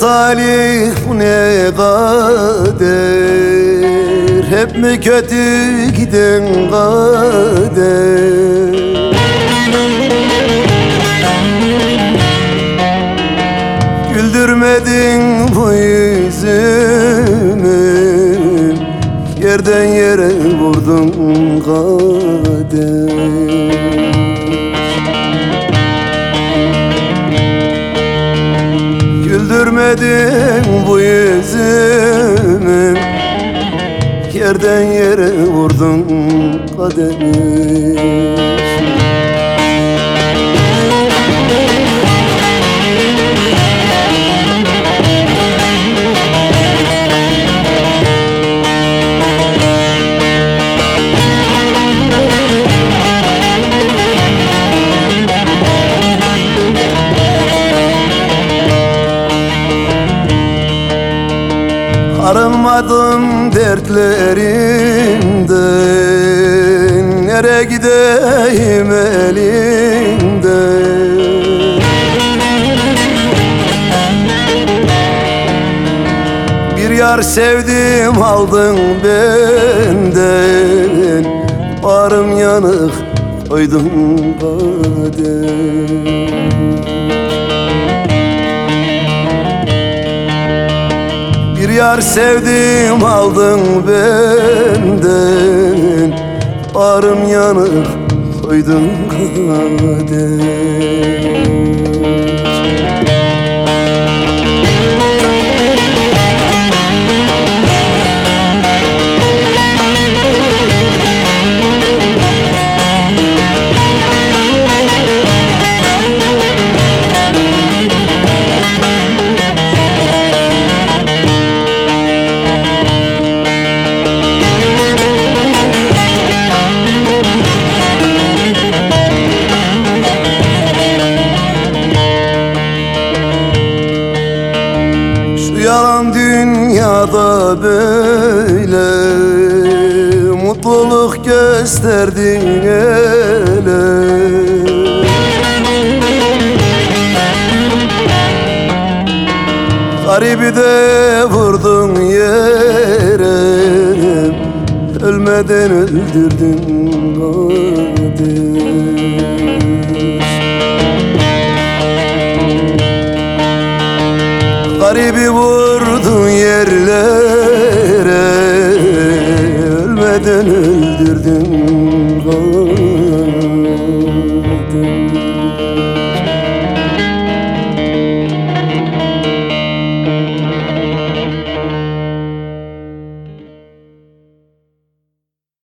talih ne kader? Hep mi kötü giden kader? Güldürmedin bu yüzümü Yerden yere vurdun kader Yerden yere vurdun kader Arınmadım dertlerinden. Nereye gideyim elinden Bir yar sevdim aldın benden. Barım yanık koydum kader yar sevdim aldın benden. Barım yanık koydun kader dünyada böyle. Mutluluk gösterdin ele Garibi de vurdun yere. Ölmeden öldürdün kardeş. Garibi vurdun dönüldürdüm